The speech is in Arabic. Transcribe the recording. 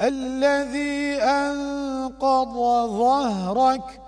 الذي أنقض ظهرك